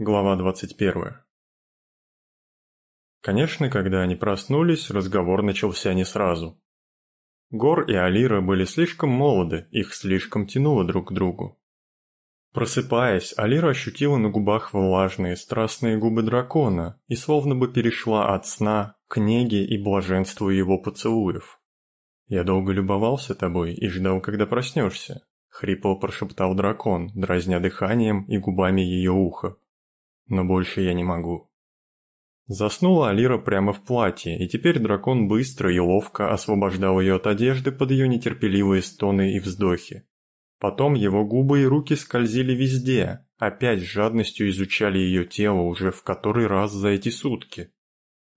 Глава 21. Конечно, когда они проснулись, разговор начался не сразу. Гор и Алира были слишком молоды, их слишком тянуло друг к другу. Просыпаясь, Алира ощутила на губах влажные, страстные губы дракона и словно бы перешла от сна к неге и блаженству его поцелуев. «Я долго любовался тобой и ждал, когда проснешься», — хрипло прошептал дракон, дразня дыханием и губами ее уха но больше я не могу. Заснула Алира прямо в платье, и теперь дракон быстро и ловко освобождал ее от одежды под ее нетерпеливые стоны и вздохи. Потом его губы и руки скользили везде, опять с жадностью изучали ее тело уже в который раз за эти сутки.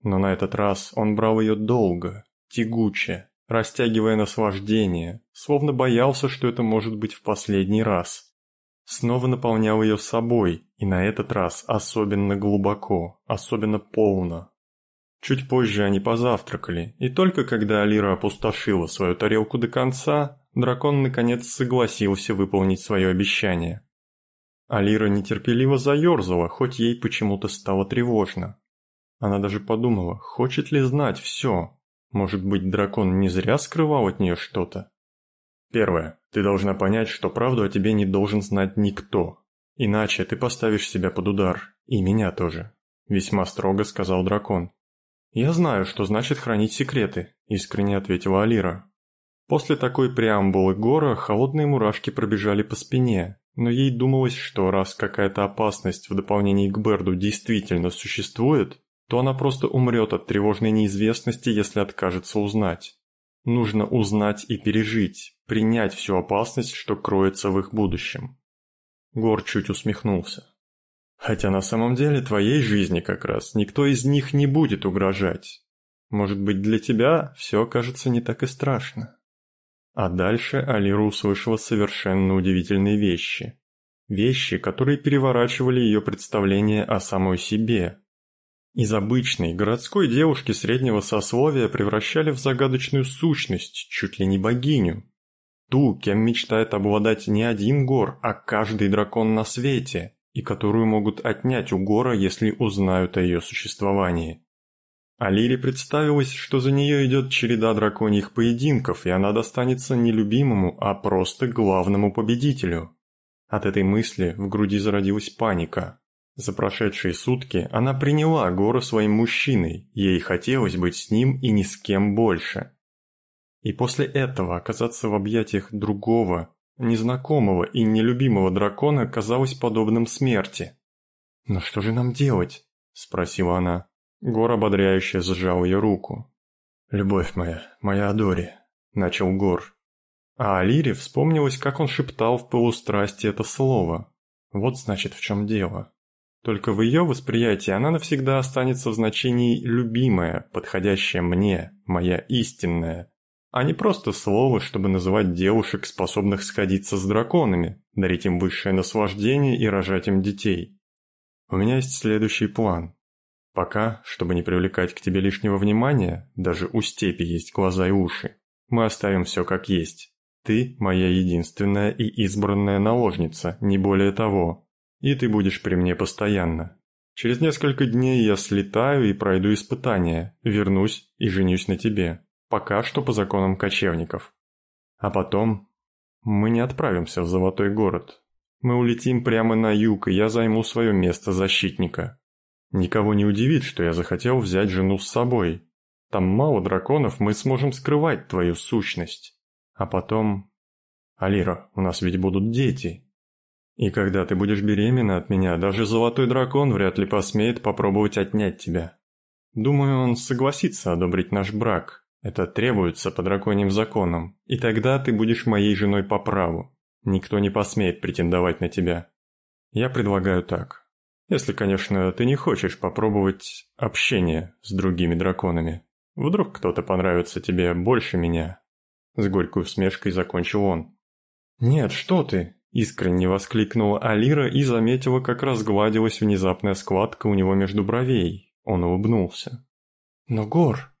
Но на этот раз он брал ее долго, тягуче, растягивая наслаждение, словно боялся, что это может быть в последний раз снова наполнял ее собой, и на этот раз особенно глубоко, особенно полно. Чуть позже они позавтракали, и только когда Алира опустошила свою тарелку до конца, дракон наконец согласился выполнить свое обещание. Алира нетерпеливо заерзала, хоть ей почему-то стало тревожно. Она даже подумала, хочет ли знать все. Может быть, дракон не зря скрывал от нее что-то? Первое. Ты должна понять, что правду о тебе не должен знать никто. Иначе ты поставишь себя под удар. И меня тоже. Весьма строго сказал дракон. «Я знаю, что значит хранить секреты», – искренне ответила Алира. После такой преамбулы Гора холодные мурашки пробежали по спине, но ей думалось, что раз какая-то опасность в дополнении к Берду действительно существует, то она просто умрет от тревожной неизвестности, если откажется узнать. Нужно узнать и пережить, принять всю опасность, что кроется в их будущем. Гор чуть усмехнулся. Хотя на самом деле твоей жизни как раз никто из них не будет угрожать. Может быть, для тебя все окажется не так и страшно. А дальше Алира услышала совершенно удивительные вещи. Вещи, которые переворачивали ее представление о самой себе, из обычной городской девушки среднего сословия превращали в загадочную сущность, чуть ли не богиню. Ту, кем мечтает обладать не один гор, а каждый дракон на свете, и которую могут отнять у гора, если узнают о ее существовании. А Лире представилось, что за нее идет череда драконьих поединков, и она достанется не любимому, а просто главному победителю. От этой мысли в груди зародилась паника. За прошедшие сутки она приняла Гора своим мужчиной, ей хотелось быть с ним и ни с кем больше. И после этого оказаться в объятиях другого, незнакомого и нелюбимого дракона казалось подобным смерти. «Но что же нам делать?» – спросила она. Гор ободряюще сжал ее руку. «Любовь моя, моя Адори», – начал Гор. А Алире вспомнилось, как он шептал в полустрасти это слово. Вот значит в чем дело. Только в ее восприятии она навсегда останется в значении «любимая», подходящая мне, моя истинная, а не просто слово, чтобы называть девушек, способных сходиться с драконами, дарить им высшее наслаждение и рожать им детей. У меня есть следующий план. Пока, чтобы не привлекать к тебе лишнего внимания, даже у степи есть глаза и уши, мы оставим все как есть. Ты моя единственная и избранная наложница, не более того и ты будешь при мне постоянно. Через несколько дней я слетаю и пройду испытания, вернусь и женюсь на тебе. Пока что по законам кочевников. А потом мы не отправимся в Золотой город. Мы улетим прямо на юг, и я займу свое место защитника. Никого не удивит, что я захотел взять жену с собой. Там мало драконов, мы сможем скрывать твою сущность. А потом... Алира, у нас ведь будут дети, и когда ты будешь беременна от меня, даже золотой дракон вряд ли посмеет попробовать отнять тебя. Думаю, он согласится одобрить наш брак. Это требуется по драконьим законам. И тогда ты будешь моей женой по праву. Никто не посмеет претендовать на тебя. Я предлагаю так. Если, конечно, ты не хочешь попробовать общение с другими драконами. Вдруг кто-то понравится тебе больше меня. С горькой усмешкой закончил он. «Нет, что ты!» Искренне воскликнула Алира и заметила, как разгладилась внезапная складка у него между бровей. Он улыбнулся. «Но, Гор,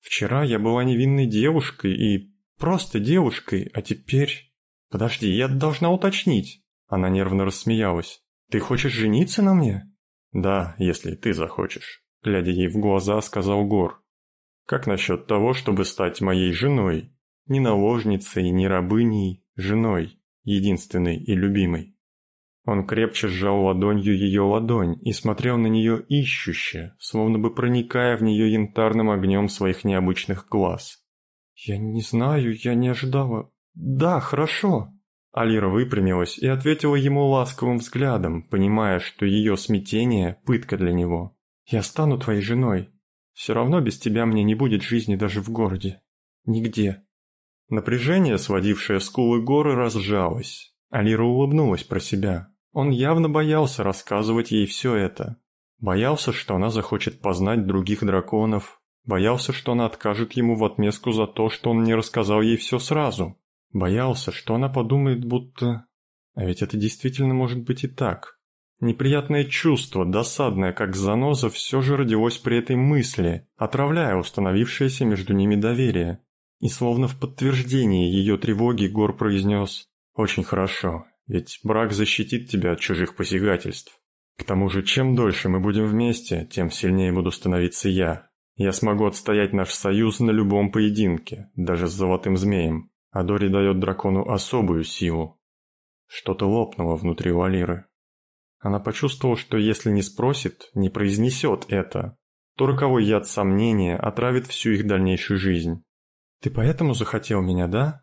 вчера я была невинной девушкой и просто девушкой, а теперь...» «Подожди, я должна уточнить». Она нервно рассмеялась. «Ты хочешь жениться на мне?» «Да, если ты захочешь», — глядя ей в глаза, сказал Гор. «Как насчет того, чтобы стать моей женой? Не наложницей, не рабыней, женой, единственной и любимой?» Он крепче сжал ладонью ее ладонь и смотрел на нее ищуще, словно бы проникая в нее янтарным огнем своих необычных глаз. «Я не знаю, я не ожидала. Да, хорошо». Алира выпрямилась и ответила ему ласковым взглядом, понимая, что ее смятение – пытка для него. «Я стану твоей женой. Все равно без тебя мне не будет жизни даже в городе. Нигде». Напряжение, сводившее скулы горы, разжалось. Алира улыбнулась про себя. Он явно боялся рассказывать ей все это. Боялся, что она захочет познать других драконов. Боялся, что она откажет ему в отместку за то, что он не рассказал ей все сразу. Боялся, что она подумает, будто... А ведь это действительно может быть и так. Неприятное чувство, досадное как заноза, все же родилось при этой мысли, отравляя установившееся между ними доверие. И словно в подтверждение ее тревоги Гор произнес «Очень хорошо, ведь брак защитит тебя от чужих посягательств. К тому же, чем дольше мы будем вместе, тем сильнее буду становиться я. Я смогу отстоять наш союз на любом поединке, даже с золотым змеем. А Дори дает дракону особую силу. Что-то лопнуло внутри у Алиры. Она почувствовала, что если не спросит, не произнесет это, то роковой яд сомнения отравит всю их дальнейшую жизнь. «Ты поэтому захотел меня, да?»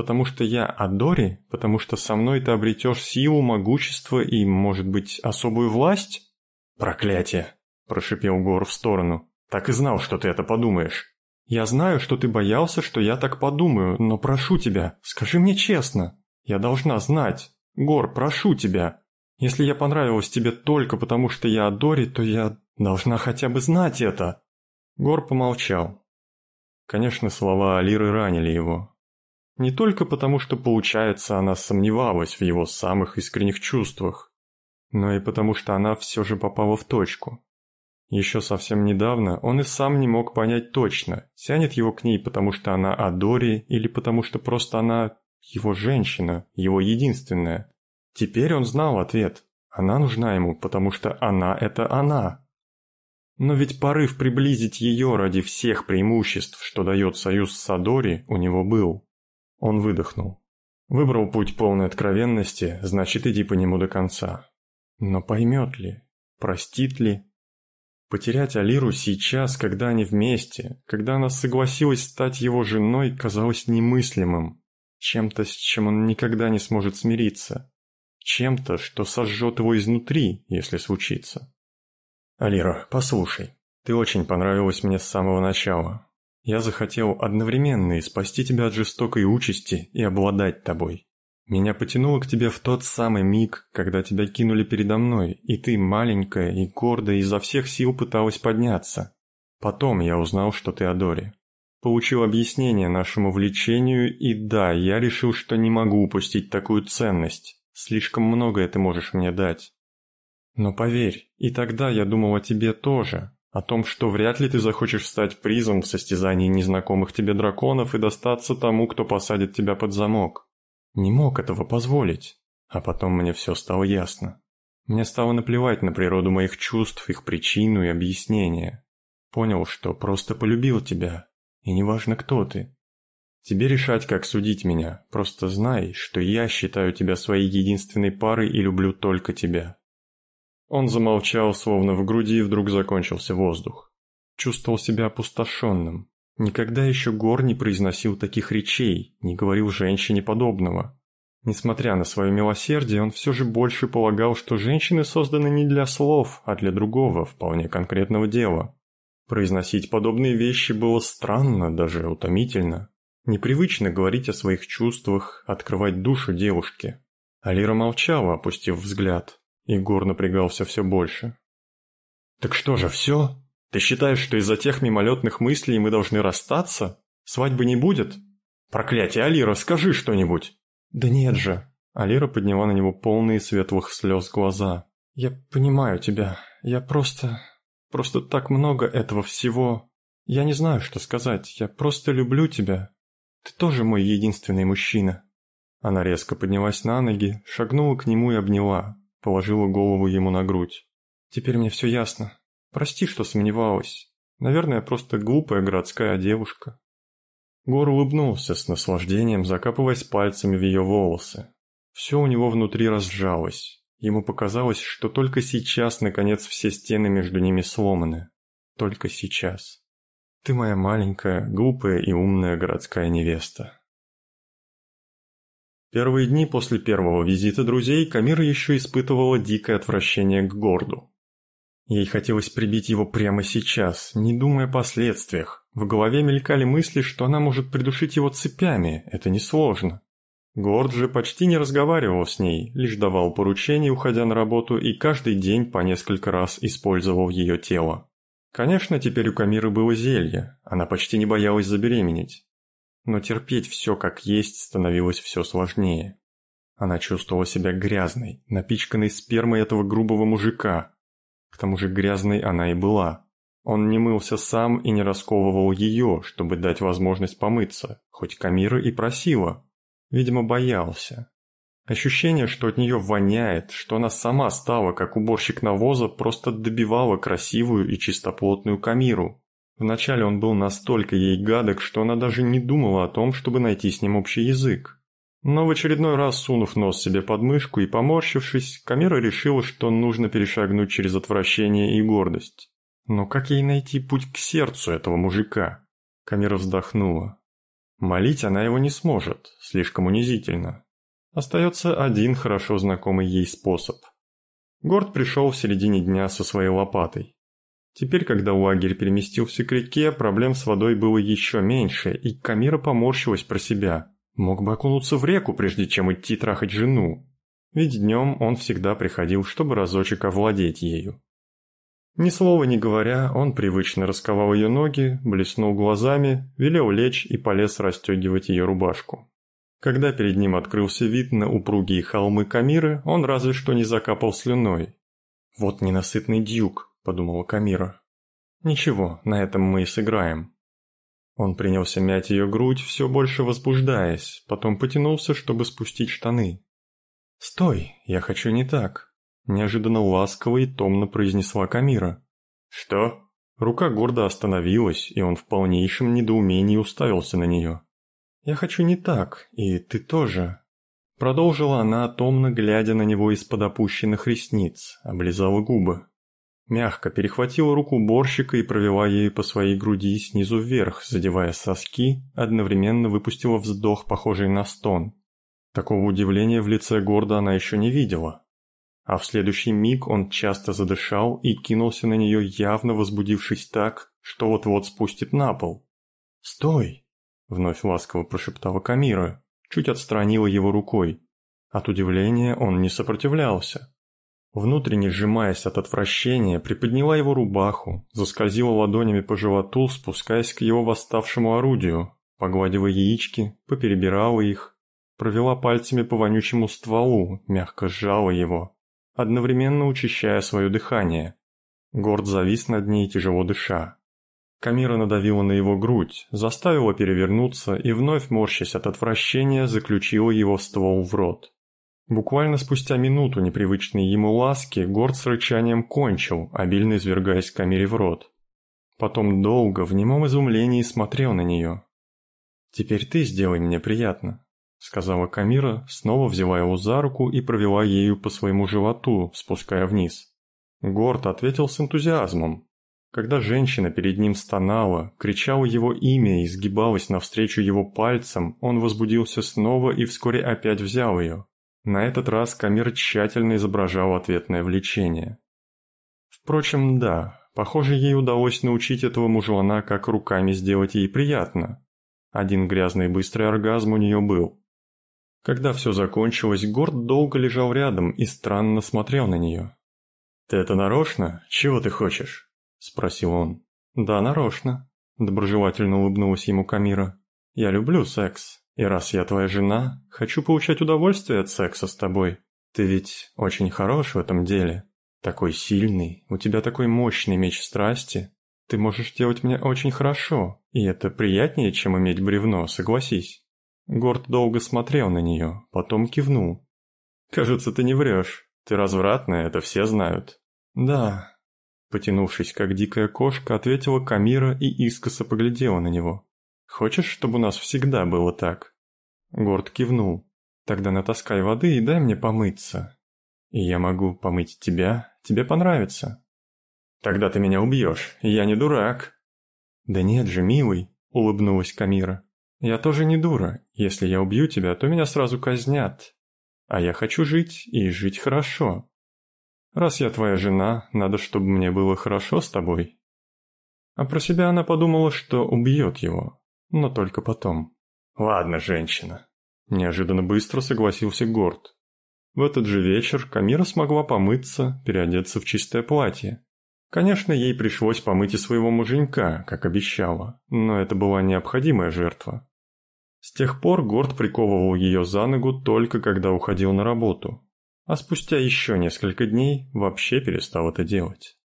Потому что я Адори? Потому что со мной ты обретешь силу, могущество и, может быть, особую власть? Проклятие! Прошипел Гор в сторону. Так и знал, что ты это подумаешь. Я знаю, что ты боялся, что я так подумаю, но прошу тебя, скажи мне честно. Я должна знать. Гор, прошу тебя. Если я понравилась тебе только потому, что я Адори, то я должна хотя бы знать это. Гор помолчал. Конечно, слова Алиры ранили его, не только потому, что, получается, она сомневалась в его самых искренних чувствах, но и потому, что она все же попала в точку. Еще совсем недавно он и сам не мог понять точно, тянет его к ней, потому что она Адори, или потому что просто она его женщина, его единственная. Теперь он знал ответ. Она нужна ему, потому что она – это она. Но ведь порыв приблизить ее ради всех преимуществ, что дает союз с Адори, у него был. Он выдохнул. Выбрал путь полной откровенности, значит иди по нему до конца. Но поймет ли? Простит ли? Потерять Алиру сейчас, когда они вместе, когда она согласилась стать его женой, казалось немыслимым. Чем-то, с чем он никогда не сможет смириться. Чем-то, что сожжет его изнутри, если случится. «Алира, послушай, ты очень понравилась мне с самого начала. Я захотел одновременно и спасти тебя от жестокой участи и обладать тобой. Меня потянуло к тебе в тот самый миг, когда тебя кинули передо мной, и ты, маленькая и гордая, изо всех сил пыталась подняться. Потом я узнал, что ты Адори. Получил объяснение нашему влечению, и да, я решил, что не могу упустить такую ценность. Слишком многое ты можешь мне дать. Но поверь, и тогда я думал о тебе тоже, о том, что вряд ли ты захочешь стать призом в состязании незнакомых тебе драконов и достаться тому, кто посадит тебя под замок. Не мог этого позволить. А потом мне все стало ясно. Мне стало наплевать на природу моих чувств, их причину и объяснение. Понял, что просто полюбил тебя, и неважно, кто ты. Тебе решать, как судить меня, просто знай, что я считаю тебя своей единственной парой и люблю только тебя. Он замолчал, словно в груди вдруг закончился воздух. Чувствовал себя опустошенным. Никогда еще Гор не произносил таких речей, не говорил женщине подобного. Несмотря на свое милосердие, он все же больше полагал, что женщины созданы не для слов, а для другого, вполне конкретного дела. Произносить подобные вещи было странно, даже утомительно. Непривычно говорить о своих чувствах, открывать душу девушке. Алира молчала, опустив взгляд. Егор напрягался все больше. «Так что же, все? Ты считаешь, что из-за тех мимолетных мыслей мы должны расстаться? Свадьбы не будет? Проклятие, Алира, скажи что-нибудь!» «Да нет же!» Алира подняла на него полные светлых слез глаза. «Я понимаю тебя. Я просто... Просто так много этого всего. Я не знаю, что сказать. Я просто люблю тебя. Ты тоже мой единственный мужчина». Она резко поднялась на ноги, шагнула к нему и обняла, положила голову ему на грудь. Теперь мне все ясно. Прости, что сомневалась. Наверное, просто глупая городская девушка». Гор улыбнулся с наслаждением, закапываясь пальцами в ее волосы. Все у него внутри разжалось. Ему показалось, что только сейчас, наконец, все стены между ними сломаны. Только сейчас. Ты моя маленькая, глупая и умная городская невеста. Первые дни после первого визита друзей Камира еще испытывала дикое отвращение к Горду. Ей хотелось прибить его прямо сейчас, не думая о последствиях. В голове мелькали мысли, что она может придушить его цепями, это несложно. Горд же почти не разговаривал с ней, лишь давал поручения, уходя на работу, и каждый день по несколько раз использовал ее тело. Конечно, теперь у Камиры было зелье, она почти не боялась забеременеть. Но терпеть все как есть становилось все сложнее. Она чувствовала себя грязной, напичканной спермой этого грубого мужика. К тому же грязной она и была. Он не мылся сам и не расковывал ее, чтобы дать возможность помыться, хоть Камира и просила, Видимо, боялся. Ощущение, что от нее воняет, что она сама стала, как уборщик навоза, просто добивала красивую и чистоплотную Камиру. Вначале он был настолько ей гадок, что она даже не думала о том, чтобы найти с ним общий язык. Но в очередной раз, сунув нос себе под мышку и поморщившись, Камира решила, что нужно перешагнуть через отвращение и гордость. Но как ей найти путь к сердцу этого мужика? Камира вздохнула. Молить она его не сможет, слишком унизительно. Остается один хорошо знакомый ей способ. Горд пришел в середине дня со своей лопатой. Теперь, когда лагерь переместился к реке, проблем с водой было еще меньше, и Камира поморщилась про себя. Мог бы окунуться в реку, прежде чем идти трахать жену. Ведь днем он всегда приходил, чтобы разочек овладеть ею. Ни слова не говоря, он привычно расковал ее ноги, блеснул глазами, велел лечь и полез расстегивать ее рубашку. Когда перед ним открылся вид на упругие холмы Камиры, он разве что не закапал слюной. «Вот ненасытный дюк», — подумала Камира. «Ничего, на этом мы и сыграем». Он принялся мять ее грудь, все больше возбуждаясь, потом потянулся, чтобы спустить штаны. «Стой, я хочу не так», Неожиданно ласково и томно произнесла Камира. «Что?» Рука гордо остановилась, и он в полнейшем недоумении уставился на нее. «Я хочу не так, и ты тоже». Продолжила она, томно глядя на него из-под опущенных ресниц, облизала губы. Мягко перехватила руку борщика и провела ею по своей груди снизу вверх, задевая соски, одновременно выпустила вздох, похожий на стон. Такого удивления в лице Горда она еще не видела а в следующий миг он часто задышал и кинулся на нее, явно возбудившись так, что вот-вот спустит на пол. «Стой!» — вновь ласково прошептала Камира, чуть отстранила его рукой. От удивления он не сопротивлялся. Внутренне сжимаясь от отвращения, приподняла его рубаху, заскользила ладонями по животу, спускаясь к его восставшему орудию, погладила яички, поперебирала их, провела пальцами по вонючему стволу, мягко сжала его одновременно учащая свое дыхание. Горд завис над ней, тяжело дыша. Камира надавила на его грудь, заставила перевернуться и вновь морщась от отвращения, заключила его ствол в рот. Буквально спустя минуту непривычной ему ласки Горд с рычанием кончил, обильно извергаясь Камире в рот. Потом долго, в немом изумлении смотрел на нее. «Теперь ты сделай мне приятно», сказала Камира, снова взяла его за руку и провела ею по своему животу, спуская вниз. Горд ответил с энтузиазмом. Когда женщина перед ним стонала, кричала его имя и сгибалась навстречу его пальцам, он возбудился снова и вскоре опять взял ее. На этот раз Камир тщательно изображал ответное влечение. Впрочем, да, похоже, ей удалось научить этого мужлана, как руками сделать ей приятно. Один грязный быстрый оргазм у нее был. Когда все закончилось, Горд долго лежал рядом и странно смотрел на нее. «Ты это нарочно? Чего ты хочешь?» – спросил он. «Да, нарочно», – доброжелательно улыбнулась ему Камира. «Я люблю секс, и раз я твоя жена, хочу получать удовольствие от секса с тобой. Ты ведь очень хорош в этом деле. Такой сильный, у тебя такой мощный меч страсти. Ты можешь делать мне очень хорошо, и это приятнее, чем иметь бревно, согласись». Горд долго смотрел на нее, потом кивнул. «Кажется, ты не врешь. Ты развратная, это все знают. «Да», – потянувшись как дикая кошка, ответила Камира и искоса поглядела на него. «Хочешь, чтобы у нас всегда было так?» Горд кивнул. «Тогда натаскай воды и дай мне помыться. И я могу помыть тебя, тебе понравится». «Тогда ты меня убьешь, я не дурак». «Да нет же, милый», – улыбнулась Камира. «Я тоже не дура. Если я убью тебя, то меня сразу казнят. А я хочу жить и жить хорошо. Раз я твоя жена, надо, чтобы мне было хорошо с тобой». А про себя она подумала, что убьет его, но только потом. «Ладно, женщина». Неожиданно быстро согласился Горд. В этот же вечер Камира смогла помыться, переодеться в чистое платье. Конечно, ей пришлось помыть и своего муженька, как обещала, но это была необходимая жертва. С тех пор Горд приковывал ее за ногу только когда уходил на работу, а спустя еще несколько дней вообще перестал это делать.